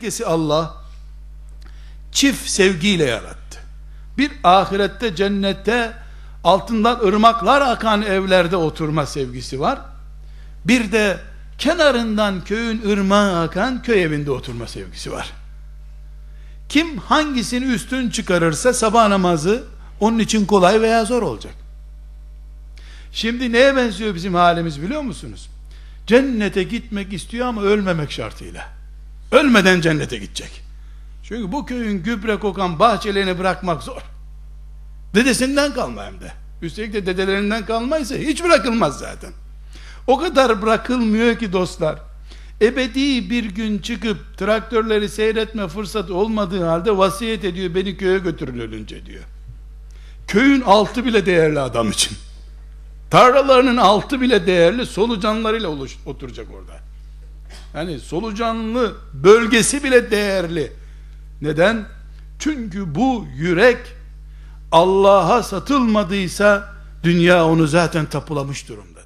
herkesi Allah çift sevgiyle yarattı. Bir ahirette cennette altından ırmaklar akan evlerde oturma sevgisi var. Bir de kenarından köyün ırmağı akan köy evinde oturma sevgisi var. Kim hangisini üstün çıkarırsa sabah namazı onun için kolay veya zor olacak. Şimdi neye benziyor bizim halimiz biliyor musunuz? Cennete gitmek istiyor ama ölmemek şartıyla. Ölmeden cennete gidecek. Çünkü bu köyün gübre kokan bahçelerini bırakmak zor. Dedesinden kalma hem de. Üstelik de dedelerinden kalmaysa hiç bırakılmaz zaten. O kadar bırakılmıyor ki dostlar. Ebedi bir gün çıkıp traktörleri seyretme fırsatı olmadığı halde vasiyet ediyor beni köye götürün ölünce diyor. Köyün altı bile değerli adam için. Tarlalarının altı bile değerli solucanlarıyla oluş, oturacak orada. Yani solucanlı bölgesi bile değerli. Neden? Çünkü bu yürek Allah'a satılmadıysa dünya onu zaten tapulamış durumda.